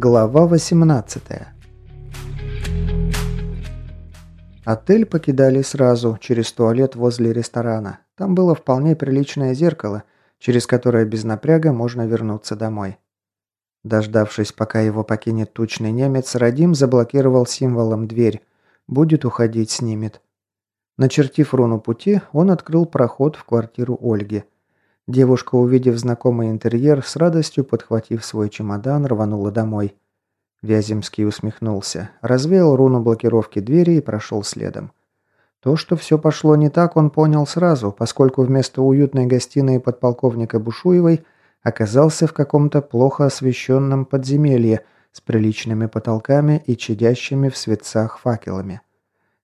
Глава 18 Отель покидали сразу, через туалет возле ресторана. Там было вполне приличное зеркало, через которое без напряга можно вернуться домой. Дождавшись, пока его покинет тучный немец, Радим заблокировал символом дверь. Будет уходить, снимет. Начертив руну пути, он открыл проход в квартиру Ольги. Девушка, увидев знакомый интерьер, с радостью подхватив свой чемодан, рванула домой. Вяземский усмехнулся, развеял руну блокировки двери и прошел следом. То, что все пошло не так, он понял сразу, поскольку вместо уютной гостиной подполковника Бушуевой оказался в каком-то плохо освещенном подземелье с приличными потолками и чадящими в светцах факелами.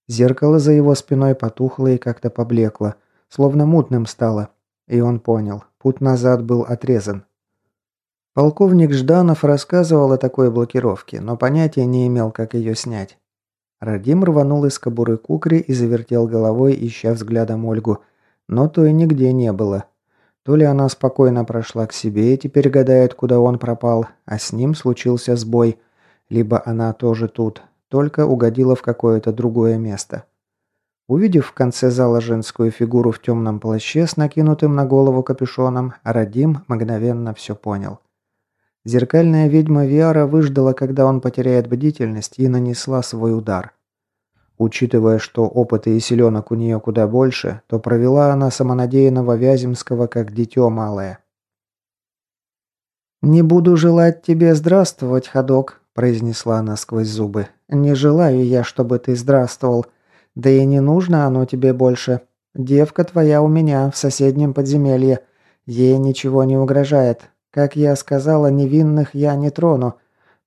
Зеркало за его спиной потухло и как-то поблекло, словно мутным стало, и он понял, путь назад был отрезан. Полковник Жданов рассказывал о такой блокировке, но понятия не имел, как ее снять. Радим рванул из кобуры кукри и завертел головой, ища взглядом Ольгу, но той нигде не было. То ли она спокойно прошла к себе и теперь гадает, куда он пропал, а с ним случился сбой, либо она тоже тут, только угодила в какое-то другое место. Увидев в конце зала женскую фигуру в темном плаще с накинутым на голову капюшоном, Радим мгновенно все понял. Зеркальная ведьма Виара выждала, когда он потеряет бдительность, и нанесла свой удар. Учитывая, что опыта и селенок у нее куда больше, то провела она самонадеянного Вяземского как дитё малое. «Не буду желать тебе здравствовать, ходок», – произнесла она сквозь зубы. «Не желаю я, чтобы ты здравствовал. Да и не нужно оно тебе больше. Девка твоя у меня в соседнем подземелье. Ей ничего не угрожает. Как я сказала, невинных я не трону.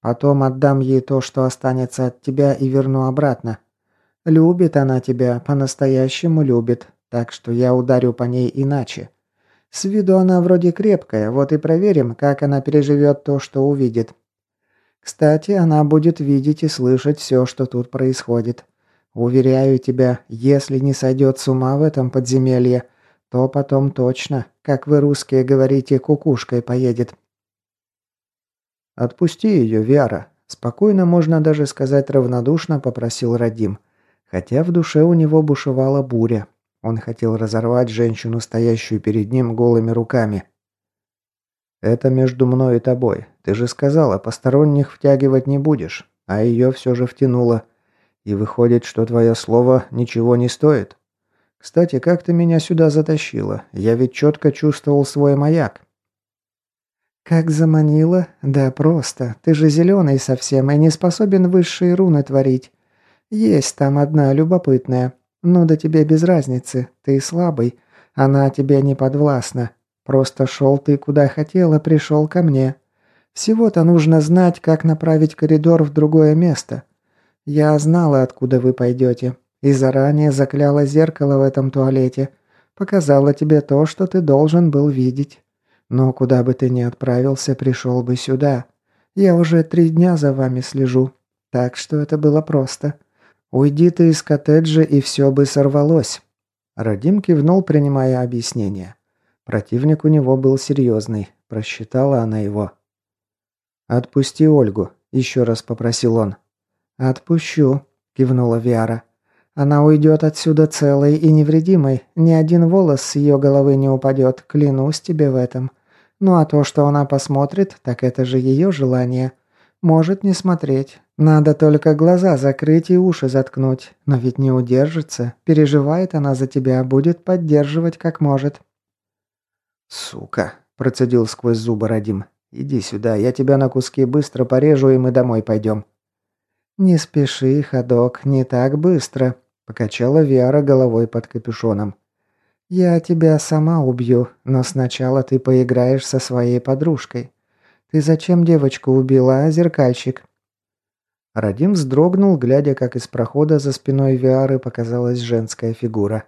Потом отдам ей то, что останется от тебя, и верну обратно. Любит она тебя, по-настоящему любит, так что я ударю по ней иначе. С виду она вроде крепкая, вот и проверим, как она переживет то, что увидит. Кстати, она будет видеть и слышать все, что тут происходит. Уверяю тебя, если не сойдет с ума в этом подземелье, то потом точно, как вы русские говорите, кукушкой поедет. Отпусти ее, Вера. Спокойно, можно даже сказать равнодушно, попросил Радим. Хотя в душе у него бушевала буря. Он хотел разорвать женщину, стоящую перед ним голыми руками. «Это между мной и тобой. Ты же сказала, посторонних втягивать не будешь, а ее все же втянуло. И выходит, что твое слово ничего не стоит. Кстати, как ты меня сюда затащила? Я ведь четко чувствовал свой маяк. Как заманила? Да просто. Ты же зеленый совсем и не способен высшие руны творить. Есть там одна любопытная. Ну да тебе без разницы. Ты слабый. Она тебе не подвластна. Просто шел ты куда хотела, пришел ко мне. Всего-то нужно знать, как направить коридор в другое место. Я знала, откуда вы пойдете, и заранее закляла зеркало в этом туалете. Показала тебе то, что ты должен был видеть. Но куда бы ты ни отправился, пришел бы сюда. Я уже три дня за вами слежу, так что это было просто. Уйди ты из коттеджа, и все бы сорвалось». Радим кивнул, принимая объяснение. Противник у него был серьезный, просчитала она его. «Отпусти Ольгу», – еще раз попросил он. «Отпущу», – кивнула Виара. «Она уйдет отсюда целой и невредимой. Ни один волос с ее головы не упадет, клянусь тебе в этом. Ну а то, что она посмотрит, так это же ее желание. Может не смотреть. Надо только глаза закрыть и уши заткнуть. Но ведь не удержится. Переживает она за тебя, будет поддерживать как может». «Сука», – процедил сквозь зубы Радим. «Иди сюда, я тебя на куски быстро порежу, и мы домой пойдем». «Не спеши, ходок, не так быстро», – покачала Виара головой под капюшоном. «Я тебя сама убью, но сначала ты поиграешь со своей подружкой. Ты зачем девочку убила, а, зеркальщик?» Радим вздрогнул, глядя, как из прохода за спиной Виары показалась женская фигура.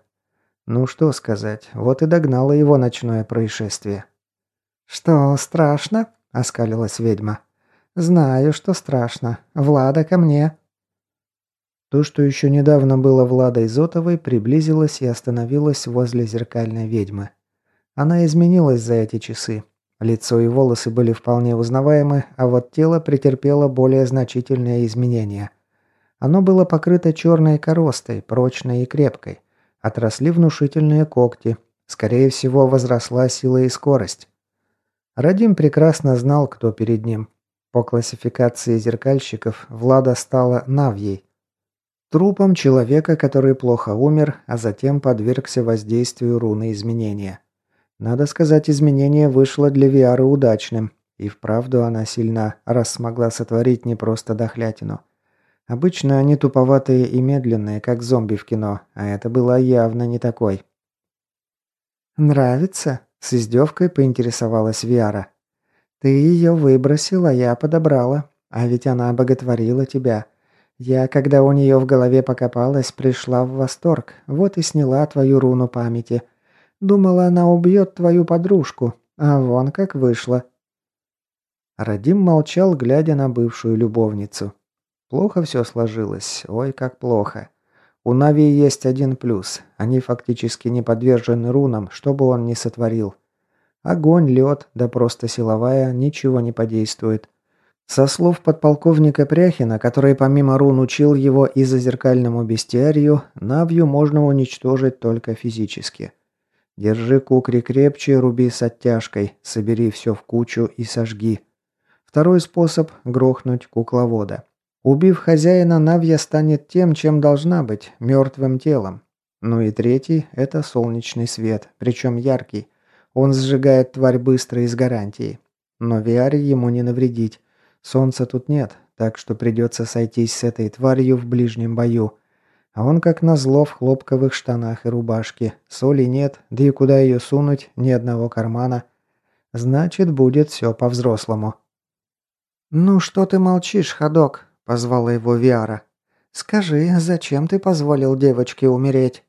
Ну что сказать, вот и догнало его ночное происшествие. «Что, страшно?» – оскалилась ведьма. «Знаю, что страшно. Влада ко мне». То, что еще недавно было Владой Зотовой, приблизилось и остановилось возле зеркальной ведьмы. Она изменилась за эти часы. Лицо и волосы были вполне узнаваемы, а вот тело претерпело более значительные изменения. Оно было покрыто черной коростой, прочной и крепкой. Отросли внушительные когти. Скорее всего, возросла сила и скорость. Радим прекрасно знал, кто перед ним. По классификации зеркальщиков Влада стала Навьей. Трупом человека, который плохо умер, а затем подвергся воздействию руны изменения. Надо сказать, изменение вышло для Виары удачным. И вправду она сильна, раз смогла сотворить не просто дохлятину. Обычно они туповатые и медленные, как зомби в кино, а это была явно не такой. «Нравится?» – с издевкой поинтересовалась Виара. «Ты ее выбросила, я подобрала. А ведь она боготворила тебя. Я, когда у нее в голове покопалась, пришла в восторг. Вот и сняла твою руну памяти. Думала, она убьет твою подружку, а вон как вышло». Радим молчал, глядя на бывшую любовницу. Плохо все сложилось, ой, как плохо. У Нави есть один плюс. Они фактически не подвержены рунам, что бы он ни сотворил. Огонь, лед, да просто силовая, ничего не подействует. Со слов подполковника Пряхина, который помимо рун учил его и за зеркальному бестиарию, Навью можно уничтожить только физически. Держи кукри крепче, руби с оттяжкой, собери все в кучу и сожги. Второй способ – грохнуть кукловода. Убив хозяина, Навья станет тем, чем должна быть – мертвым телом. Ну и третий – это солнечный свет, причем яркий. Он сжигает тварь быстро и с гарантией. Но Виаре ему не навредить. Солнца тут нет, так что придется сойтись с этой тварью в ближнем бою. А он как назло в хлопковых штанах и рубашке. Соли нет, да и куда ее сунуть, ни одного кармана. Значит, будет все по-взрослому. «Ну что ты молчишь, ходок?» – позвала его Виара. «Скажи, зачем ты позволил девочке умереть?»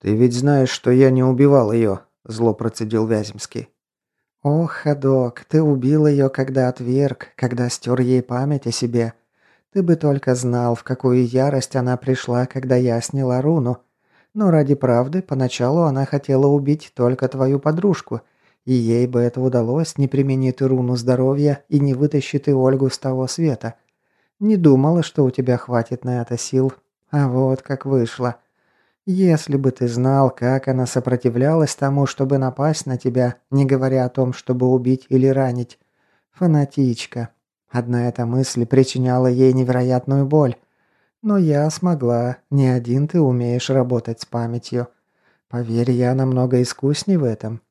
«Ты ведь знаешь, что я не убивал ее», – зло процедил Вяземский. «Ох, ходок, ты убил ее, когда отверг, когда стер ей память о себе. Ты бы только знал, в какую ярость она пришла, когда я сняла руну. Но ради правды, поначалу она хотела убить только твою подружку, и ей бы это удалось, не примени ты руну здоровья и не вытащи ты Ольгу с того света. Не думала, что у тебя хватит на это сил, а вот как вышло. Если бы ты знал, как она сопротивлялась тому, чтобы напасть на тебя, не говоря о том, чтобы убить или ранить. Фанатичка, Одна эта мысль причиняла ей невероятную боль. Но я смогла. Не один ты умеешь работать с памятью. Поверь, я намного искусней в этом.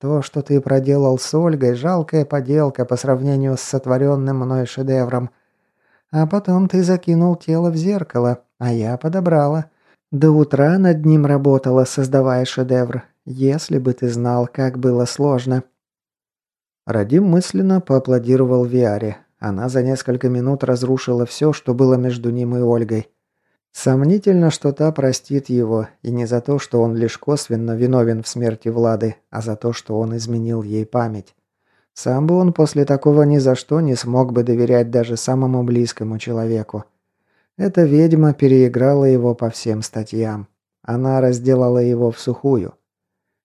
То, что ты проделал с Ольгой, жалкая поделка по сравнению с сотворенным мной шедевром. А потом ты закинул тело в зеркало, а я подобрала. До утра над ним работала, создавая шедевр. Если бы ты знал, как было сложно. Радим мысленно поаплодировал Виаре. Она за несколько минут разрушила все, что было между ним и Ольгой. Сомнительно, что та простит его, и не за то, что он лишь косвенно виновен в смерти Влады, а за то, что он изменил ей память. Сам бы он после такого ни за что не смог бы доверять даже самому близкому человеку. Эта ведьма переиграла его по всем статьям. Она разделала его в сухую.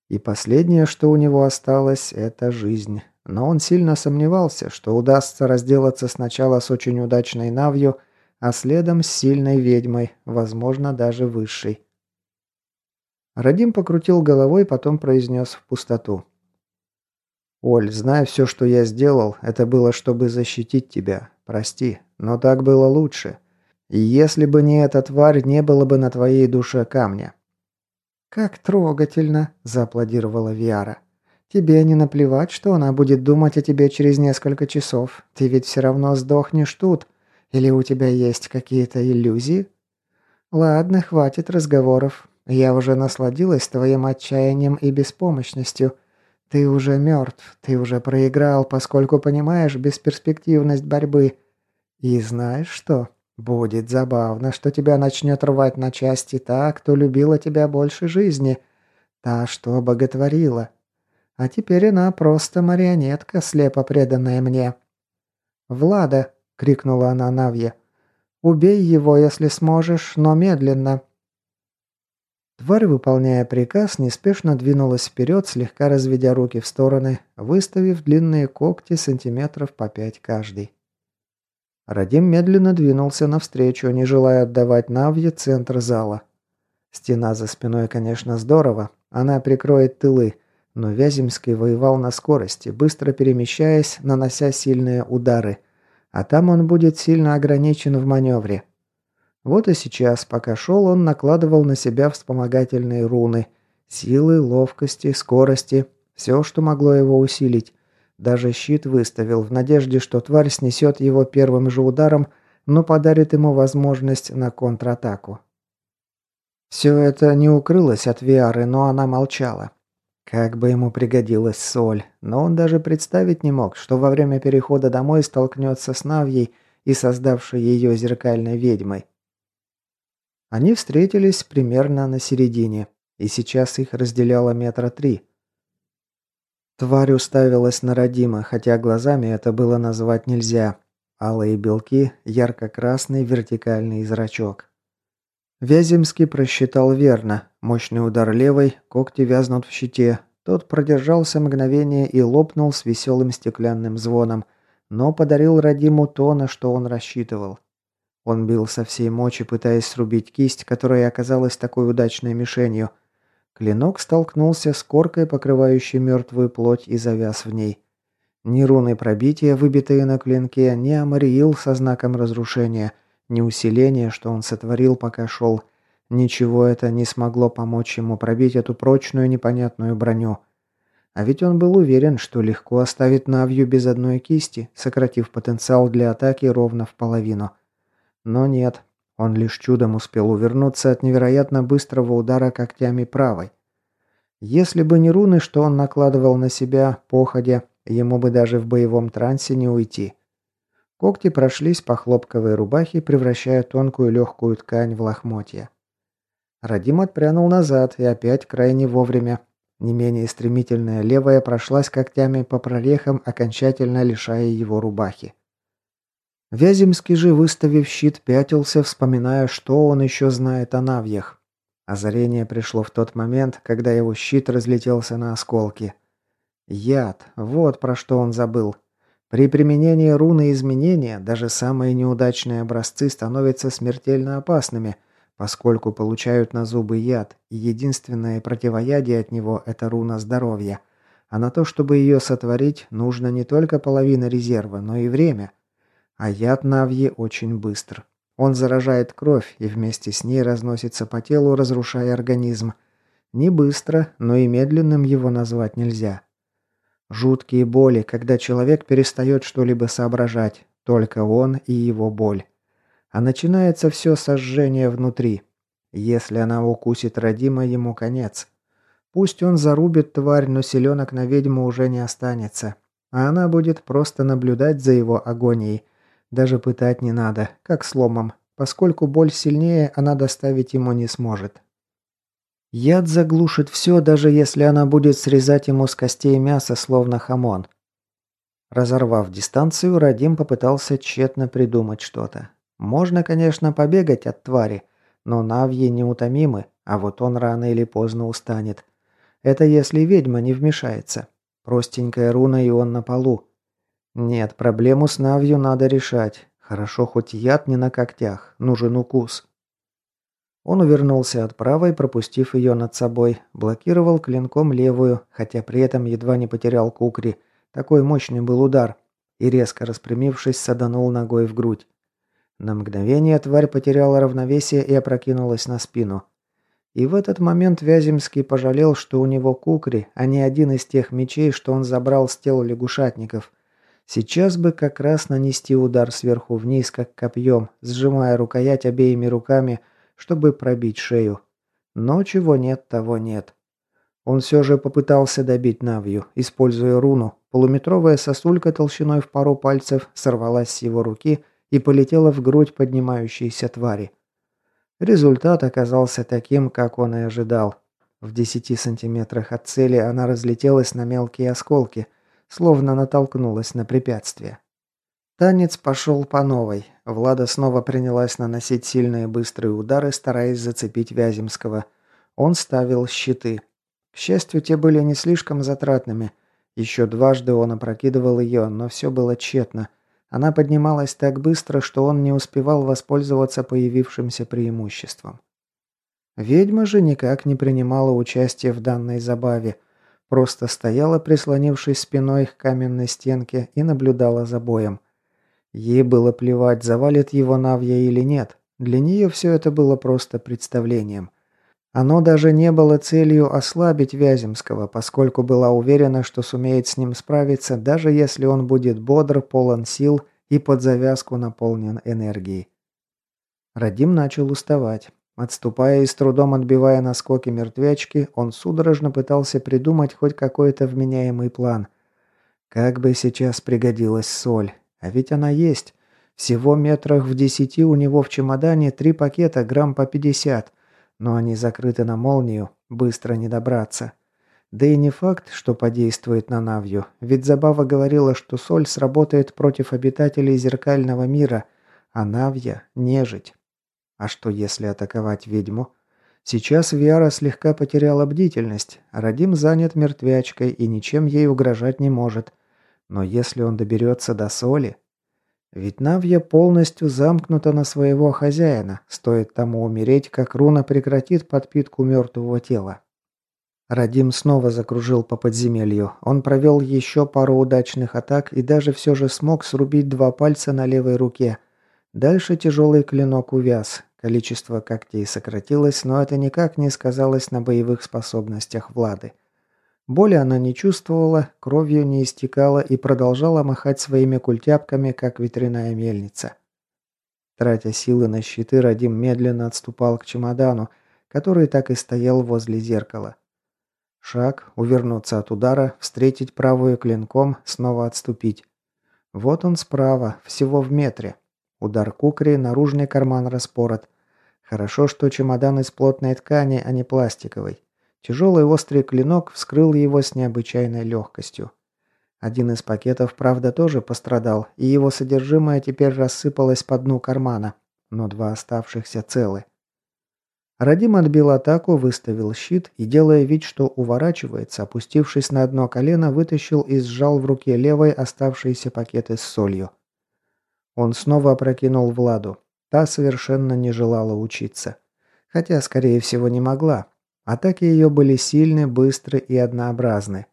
И последнее, что у него осталось, это жизнь. Но он сильно сомневался, что удастся разделаться сначала с очень удачной Навью, а следом с сильной ведьмой, возможно, даже высшей. Радим покрутил головой, потом произнес в пустоту. «Оль, знай все, что я сделал, это было, чтобы защитить тебя. Прости, но так было лучше. Если бы не эта тварь, не было бы на твоей душе камня». «Как трогательно!» – зааплодировала Виара. Тебе не наплевать, что она будет думать о тебе через несколько часов. Ты ведь все равно сдохнешь тут. Или у тебя есть какие-то иллюзии? Ладно, хватит разговоров. Я уже насладилась твоим отчаянием и беспомощностью. Ты уже мертв, ты уже проиграл, поскольку понимаешь бесперспективность борьбы. И знаешь что? Будет забавно, что тебя начнет рвать на части та, кто любила тебя больше жизни. Та, что боготворила. А теперь она просто марионетка, слепо преданная мне. «Влада!» — крикнула она Навье. «Убей его, если сможешь, но медленно». Тварь, выполняя приказ, неспешно двинулась вперед, слегка разведя руки в стороны, выставив длинные когти сантиметров по пять каждый. Радим медленно двинулся навстречу, не желая отдавать Навье центр зала. Стена за спиной, конечно, здорово, она прикроет тылы, но Вяземский воевал на скорости, быстро перемещаясь, нанося сильные удары. А там он будет сильно ограничен в маневре. Вот и сейчас, пока шел, он накладывал на себя вспомогательные руны. Силы, ловкости, скорости. Все, что могло его усилить. Даже щит выставил, в надежде, что тварь снесет его первым же ударом, но подарит ему возможность на контратаку. Все это не укрылось от Виары, но она молчала. Как бы ему пригодилась соль, но он даже представить не мог, что во время перехода домой столкнется с Навьей и создавшей ее зеркальной ведьмой. Они встретились примерно на середине, и сейчас их разделяло метра три. Тварь уставилась на Родима, хотя глазами это было назвать нельзя. Алые белки, ярко-красный вертикальный зрачок. Вяземский просчитал верно. Мощный удар левой, когти вязнут в щите. Тот продержался мгновение и лопнул с веселым стеклянным звоном, но подарил Радиму то, на что он рассчитывал. Он бил со всей мочи, пытаясь срубить кисть, которая оказалась такой удачной мишенью – Клинок столкнулся с коркой, покрывающей мертвую плоть, и завяз в ней. Ни руны пробития, выбитые на клинке, ни Амариил со знаком разрушения, ни усиление, что он сотворил, пока шел. Ничего это не смогло помочь ему пробить эту прочную непонятную броню. А ведь он был уверен, что легко оставит Навью без одной кисти, сократив потенциал для атаки ровно в половину. Но нет, он лишь чудом успел увернуться от невероятно быстрого удара когтями правой. Если бы не руны, что он накладывал на себя, походя, ему бы даже в боевом трансе не уйти. Когти прошлись по хлопковой рубахе, превращая тонкую легкую ткань в лохмотья. Радим отпрянул назад и опять крайне вовремя. Не менее стремительная левая прошлась когтями по прорехам, окончательно лишая его рубахи. Вяземский же, выставив щит, пятился, вспоминая, что он еще знает о навьях. Озарение пришло в тот момент, когда его щит разлетелся на осколки. Яд, вот про что он забыл. При применении руны изменения даже самые неудачные образцы становятся смертельно опасными, поскольку получают на зубы яд, и единственное противоядие от него – это руна здоровья. А на то, чтобы ее сотворить, нужно не только половина резерва, но и время – а яд Навьи очень быстр. Он заражает кровь и вместе с ней разносится по телу, разрушая организм. Не быстро, но и медленным его назвать нельзя. Жуткие боли, когда человек перестает что-либо соображать. Только он и его боль. А начинается все сожжение внутри. Если она укусит родима, ему конец. Пусть он зарубит тварь, но селенок на ведьму уже не останется. А она будет просто наблюдать за его агонией, даже пытать не надо, как сломом, поскольку боль сильнее она доставить ему не сможет. Яд заглушит все, даже если она будет срезать ему с костей мясо, словно хамон. Разорвав дистанцию, Радим попытался тщетно придумать что-то. Можно, конечно, побегать от твари, но Навьи неутомимы, а вот он рано или поздно устанет. Это если ведьма не вмешается. Простенькая руна, и он на полу. Нет, проблему с Навью надо решать. Хорошо, хоть яд не на когтях. Нужен укус. Он увернулся от правой, пропустив ее над собой, блокировал клинком левую, хотя при этом едва не потерял кукри. Такой мощный был удар. И резко распрямившись, саданул ногой в грудь. На мгновение тварь потеряла равновесие и опрокинулась на спину. И в этот момент Вяземский пожалел, что у него кукри, а не один из тех мечей, что он забрал с тел лягушатников – Сейчас бы как раз нанести удар сверху вниз, как копьем, сжимая рукоять обеими руками, чтобы пробить шею. Но чего нет, того нет. Он все же попытался добить Навью, используя руну. Полуметровая сосулька толщиной в пару пальцев сорвалась с его руки и полетела в грудь поднимающейся твари. Результат оказался таким, как он и ожидал. В десяти сантиметрах от цели она разлетелась на мелкие осколки – словно натолкнулась на препятствие. Танец пошел по новой. Влада снова принялась наносить сильные быстрые удары, стараясь зацепить Вяземского. Он ставил щиты. К счастью, те были не слишком затратными. Еще дважды он опрокидывал ее, но все было тщетно. Она поднималась так быстро, что он не успевал воспользоваться появившимся преимуществом. Ведьма же никак не принимала участия в данной забаве, просто стояла, прислонившись спиной к каменной стенке и наблюдала за боем. Ей было плевать, завалит его Навья или нет. Для нее все это было просто представлением. Оно даже не было целью ослабить Вяземского, поскольку была уверена, что сумеет с ним справиться, даже если он будет бодр, полон сил и под завязку наполнен энергией. Радим начал уставать. Отступая и с трудом отбивая наскоки мертвячки, он судорожно пытался придумать хоть какой-то вменяемый план. Как бы сейчас пригодилась соль. А ведь она есть. Всего метрах в десяти у него в чемодане три пакета грамм по пятьдесят. Но они закрыты на молнию, быстро не добраться. Да и не факт, что подействует на Навью, ведь Забава говорила, что соль сработает против обитателей зеркального мира, а Навья – нежить. А что если атаковать ведьму? Сейчас Виара слегка потеряла бдительность, Радим занят мертвячкой и ничем ей угрожать не может. Но если он доберется до соли... Ведь Навья полностью замкнута на своего хозяина, стоит тому умереть, как руна прекратит подпитку мертвого тела. Радим снова закружил по подземелью. Он провел еще пару удачных атак и даже все же смог срубить два пальца на левой руке. Дальше тяжелый клинок увяз. Количество когтей сократилось, но это никак не сказалось на боевых способностях Влады. Боли она не чувствовала, кровью не истекала и продолжала махать своими культяпками, как ветряная мельница. Тратя силы на щиты, Радим медленно отступал к чемодану, который так и стоял возле зеркала. Шаг, увернуться от удара, встретить правую клинком, снова отступить. Вот он справа, всего в метре. Удар кукри, наружный карман распорот. Хорошо, что чемодан из плотной ткани, а не пластиковый. Тяжелый острый клинок вскрыл его с необычайной легкостью. Один из пакетов, правда, тоже пострадал, и его содержимое теперь рассыпалось по дну кармана, но два оставшихся целы. Радим отбил атаку, выставил щит и, делая вид, что уворачивается, опустившись на одно колено, вытащил и сжал в руке левой оставшиеся пакеты с солью. Он снова опрокинул Владу. Та совершенно не желала учиться. Хотя, скорее всего, не могла. Атаки ее были сильны, быстры и однообразны.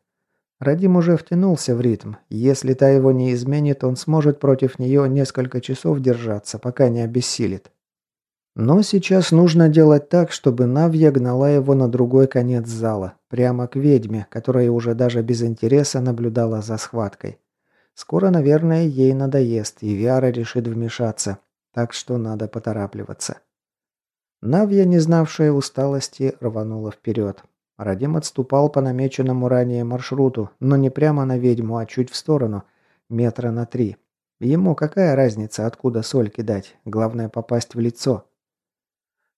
Радим уже втянулся в ритм. Если та его не изменит, он сможет против нее несколько часов держаться, пока не обессилит. Но сейчас нужно делать так, чтобы Навья гнала его на другой конец зала, прямо к ведьме, которая уже даже без интереса наблюдала за схваткой. Скоро, наверное, ей надоест, и Виара решит вмешаться, так что надо поторапливаться. Навья, не знавшая усталости, рванула вперед. Радим отступал по намеченному ранее маршруту, но не прямо на ведьму, а чуть в сторону, метра на три. Ему какая разница, откуда соль кидать, главное попасть в лицо.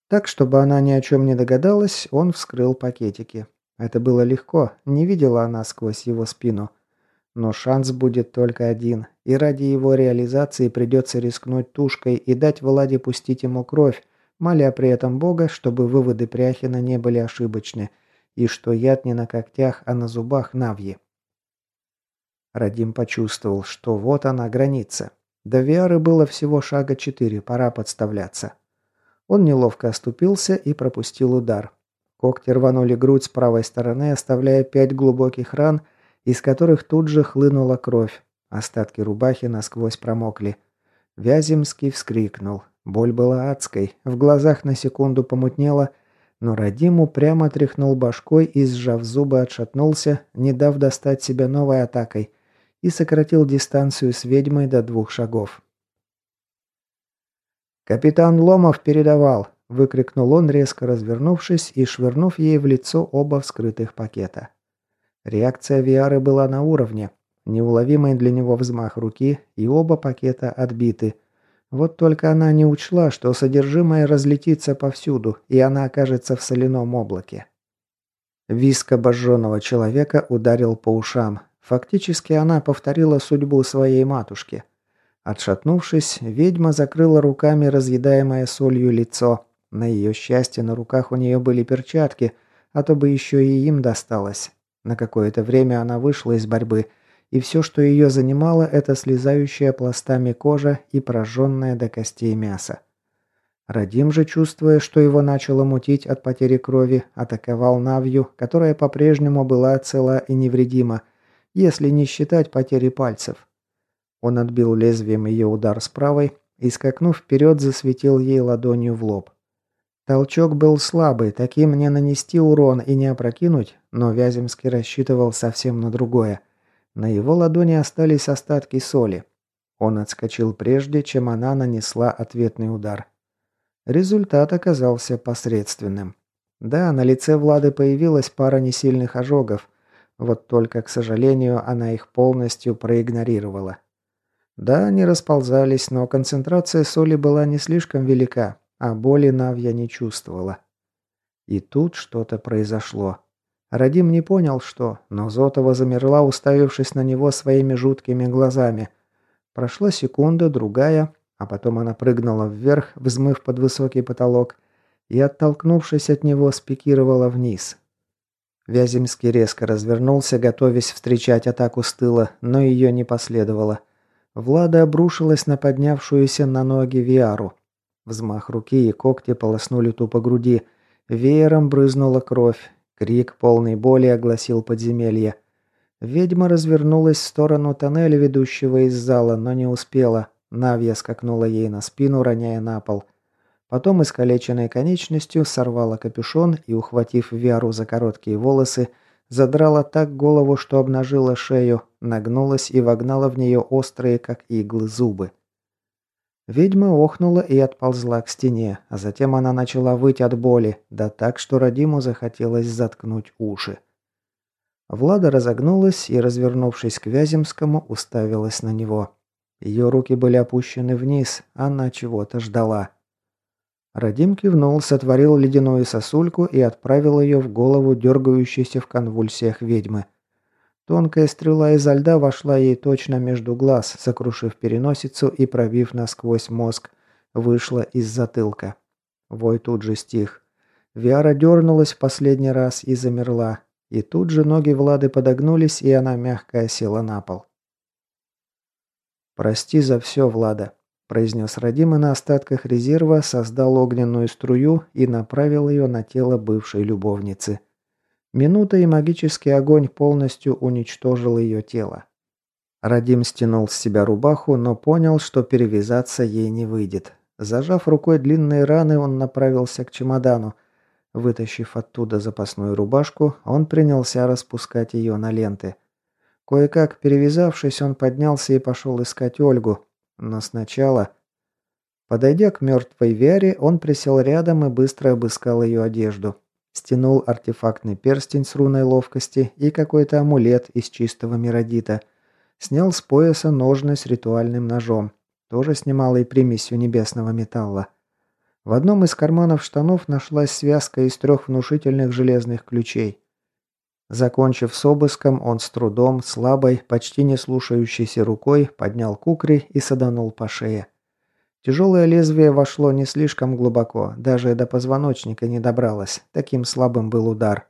Так, чтобы она ни о чем не догадалась, он вскрыл пакетики. Это было легко, не видела она сквозь его спину. Но шанс будет только один, и ради его реализации придется рискнуть тушкой и дать Владе пустить ему кровь, моля при этом Бога, чтобы выводы Пряхина не были ошибочны, и что яд не на когтях, а на зубах Навьи. Радим почувствовал, что вот она граница. До Виары было всего шага четыре, пора подставляться. Он неловко оступился и пропустил удар. Когти рванули грудь с правой стороны, оставляя пять глубоких ран – из которых тут же хлынула кровь. Остатки рубахи насквозь промокли. Вяземский вскрикнул. Боль была адской, в глазах на секунду помутнело, но Радиму прямо тряхнул башкой и, сжав зубы, отшатнулся, не дав достать себя новой атакой, и сократил дистанцию с ведьмой до двух шагов. «Капитан Ломов передавал!» – выкрикнул он, резко развернувшись и швырнув ей в лицо оба вскрытых пакета. Реакция Виары была на уровне. Неуловимый для него взмах руки, и оба пакета отбиты. Вот только она не учла, что содержимое разлетится повсюду, и она окажется в соляном облаке. Виск обожженного человека ударил по ушам. Фактически она повторила судьбу своей матушки. Отшатнувшись, ведьма закрыла руками разъедаемое солью лицо, На ее счастье на руках у нее были перчатки, а то бы еще и им досталось. На какое-то время она вышла из борьбы, и все, что ее занимало, это слезающая пластами кожа и прожженное до костей мясо. Радим же, чувствуя, что его начало мутить от потери крови, атаковал Навью, которая по-прежнему была цела и невредима, если не считать потери пальцев. Он отбил лезвием ее удар с правой и, скакнув вперед, засветил ей ладонью в лоб. Толчок был слабый, таким не нанести урон и не опрокинуть, но Вяземский рассчитывал совсем на другое. На его ладони остались остатки соли. Он отскочил прежде, чем она нанесла ответный удар. Результат оказался посредственным. Да, на лице Влады появилась пара несильных ожогов, вот только, к сожалению, она их полностью проигнорировала. Да, они расползались, но концентрация соли была не слишком велика, а боли Навья не чувствовала. И тут что-то произошло. Радим не понял, что, но Зотова замерла, уставившись на него своими жуткими глазами. Прошла секунда, другая, а потом она прыгнула вверх, взмыв под высокий потолок, и, оттолкнувшись от него, спикировала вниз. Вяземский резко развернулся, готовясь встречать атаку с тыла, но ее не последовало. Влада обрушилась на поднявшуюся на ноги Виару. Взмах руки и когти полоснули тупо груди. Веером брызнула кровь. Крик полной боли огласил подземелье. Ведьма развернулась в сторону тоннеля, ведущего из зала, но не успела. Навья скакнула ей на спину, роняя на пол. Потом искалеченной конечностью сорвала капюшон и, ухватив Виару за короткие волосы, задрала так голову, что обнажила шею, нагнулась и вогнала в нее острые, как иглы, зубы. Ведьма охнула и отползла к стене, а затем она начала выть от боли, да так, что Радиму захотелось заткнуть уши. Влада разогнулась и, развернувшись к Вяземскому, уставилась на него. Ее руки были опущены вниз, она чего-то ждала. Радим кивнул, сотворил ледяную сосульку и отправил ее в голову дергающейся в конвульсиях ведьмы. Тонкая стрела изо льда вошла ей точно между глаз, сокрушив переносицу и пробив насквозь мозг, вышла из затылка. Вой тут же стих. Виара дернулась в последний раз и замерла. И тут же ноги Влады подогнулись, и она мягко села на пол. «Прости за все, Влада», – произнес Радим и на остатках резерва создал огненную струю и направил ее на тело бывшей любовницы. Минута и магический огонь полностью уничтожил ее тело. Радим стянул с себя рубаху, но понял, что перевязаться ей не выйдет. Зажав рукой длинные раны, он направился к чемодану. Вытащив оттуда запасную рубашку, он принялся распускать ее на ленты – Кое-как перевязавшись, он поднялся и пошел искать Ольгу. Но сначала... Подойдя к мертвой Вяре, он присел рядом и быстро обыскал ее одежду. Стянул артефактный перстень с руной ловкости и какой-то амулет из чистого миродита. Снял с пояса ножны с ритуальным ножом. Тоже с немалой примесью небесного металла. В одном из карманов штанов нашлась связка из трех внушительных железных ключей. Закончив с обыском, он с трудом, слабой, почти не слушающейся рукой поднял кукри и саданул по шее. Тяжелое лезвие вошло не слишком глубоко, даже до позвоночника не добралось, таким слабым был удар.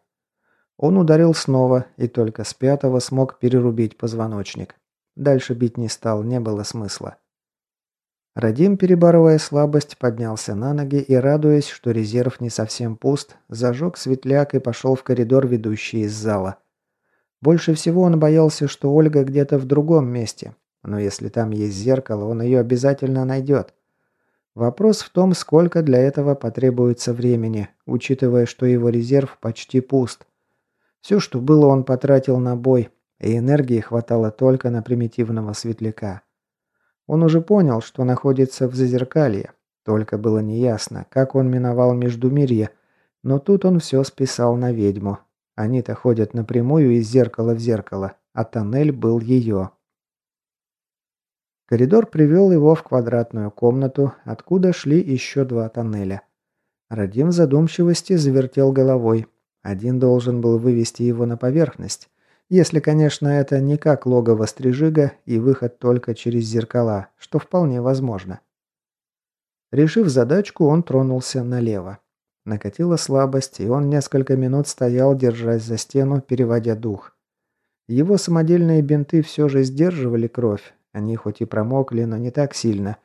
Он ударил снова и только с пятого смог перерубить позвоночник. Дальше бить не стал, не было смысла. Радим, перебарывая слабость, поднялся на ноги и, радуясь, что резерв не совсем пуст, зажег светляк и пошел в коридор, ведущий из зала. Больше всего он боялся, что Ольга где-то в другом месте, но если там есть зеркало, он ее обязательно найдет. Вопрос в том, сколько для этого потребуется времени, учитывая, что его резерв почти пуст. Все, что было, он потратил на бой, и энергии хватало только на примитивного светляка. Он уже понял, что находится в Зазеркалье. Только было неясно, как он миновал Междумирье, но тут он все списал на ведьму. Они-то ходят напрямую из зеркала в зеркало, а тоннель был ее. Коридор привел его в квадратную комнату, откуда шли еще два тоннеля. Радим в задумчивости завертел головой. Один должен был вывести его на поверхность. Если, конечно, это не как логово Стрижига и выход только через зеркала, что вполне возможно. Решив задачку, он тронулся налево. Накатила слабость, и он несколько минут стоял, держась за стену, переводя дух. Его самодельные бинты все же сдерживали кровь. Они хоть и промокли, но не так сильно.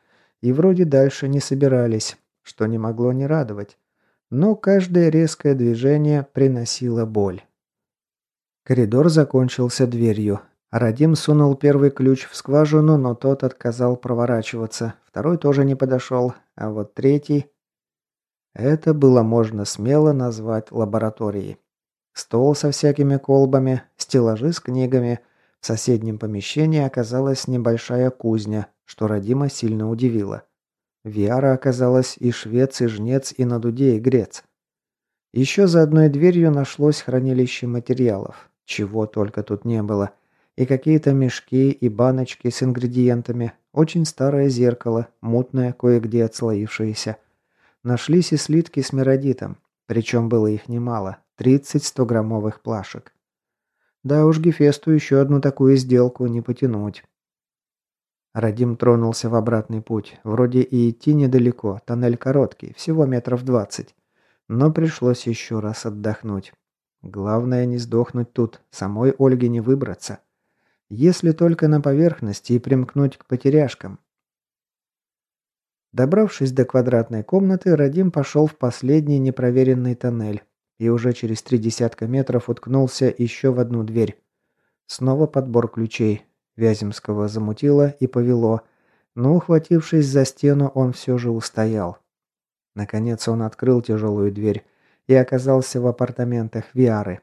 И вроде дальше не собирались, что не могло не радовать. Но каждое резкое движение приносило боль. Коридор закончился дверью. Радим сунул первый ключ в скважину, но тот отказал проворачиваться. Второй тоже не подошел, а вот третий... Это было можно смело назвать лабораторией. Стол со всякими колбами, стеллажи с книгами. В соседнем помещении оказалась небольшая кузня, что Радима сильно удивило. Виара оказалась и швец, и жнец, и на дуде, и грец. Еще за одной дверью нашлось хранилище материалов. Чего только тут не было. И какие-то мешки, и баночки с ингредиентами. Очень старое зеркало, мутное, кое-где отслоившееся. Нашлись и слитки с меродитом, причем было их немало, 30 100-граммовых плашек. Да уж Гефесту еще одну такую сделку не потянуть. Радим тронулся в обратный путь. Вроде и идти недалеко, тоннель короткий, всего метров двадцать. Но пришлось еще раз отдохнуть. Главное не сдохнуть тут, самой Ольге не выбраться. Если только на поверхности и примкнуть к потеряшкам, Добравшись до квадратной комнаты, Радим пошел в последний непроверенный тоннель и уже через три десятка метров уткнулся еще в одну дверь. Снова подбор ключей. Вяземского замутило и повело, но, ухватившись за стену, он все же устоял. Наконец он открыл тяжелую дверь и оказался в апартаментах Виары.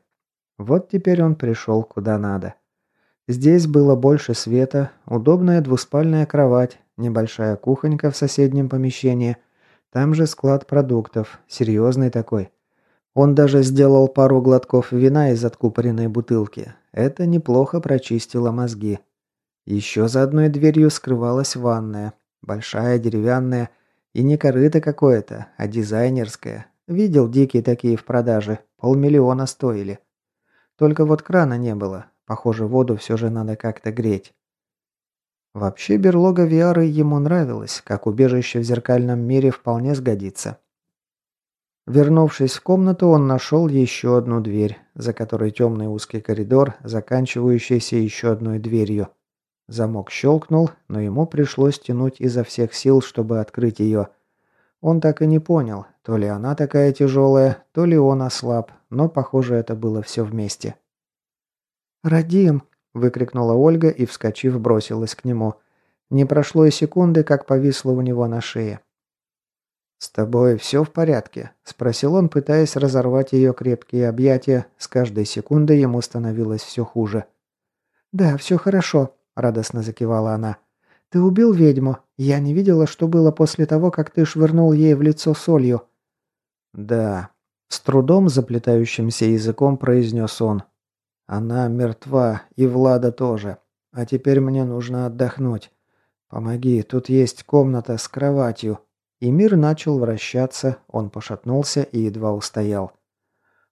Вот теперь он пришел куда надо. Здесь было больше света, удобная двуспальная кровать, Небольшая кухонька в соседнем помещении. Там же склад продуктов. Серьезный такой. Он даже сделал пару глотков вина из откупоренной бутылки. Это неплохо прочистило мозги. Еще за одной дверью скрывалась ванная. Большая, деревянная. И не корыто какое-то, а дизайнерское. Видел дикие такие в продаже. Полмиллиона стоили. Только вот крана не было. Похоже, воду все же надо как-то греть. Вообще берлога Виары ему нравилась, как убежище в зеркальном мире вполне сгодится. Вернувшись в комнату, он нашел еще одну дверь, за которой темный узкий коридор, заканчивающийся еще одной дверью. Замок щелкнул, но ему пришлось тянуть изо всех сил, чтобы открыть ее. Он так и не понял, то ли она такая тяжелая, то ли он ослаб, но, похоже, это было все вместе. «Радим!» выкрикнула Ольга и, вскочив, бросилась к нему. Не прошло и секунды, как повисла у него на шее. «С тобой все в порядке?» – спросил он, пытаясь разорвать ее крепкие объятия. С каждой секундой ему становилось все хуже. «Да, все хорошо», – радостно закивала она. «Ты убил ведьму. Я не видела, что было после того, как ты швырнул ей в лицо солью». «Да», – с трудом заплетающимся языком произнес он. Она мертва, и Влада тоже. А теперь мне нужно отдохнуть. Помоги, тут есть комната с кроватью. И мир начал вращаться, он пошатнулся и едва устоял.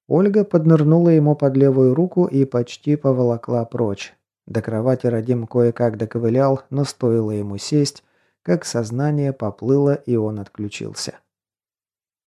Ольга поднырнула ему под левую руку и почти поволокла прочь. До кровати Радим кое-как доковылял, но стоило ему сесть, как сознание поплыло и он отключился.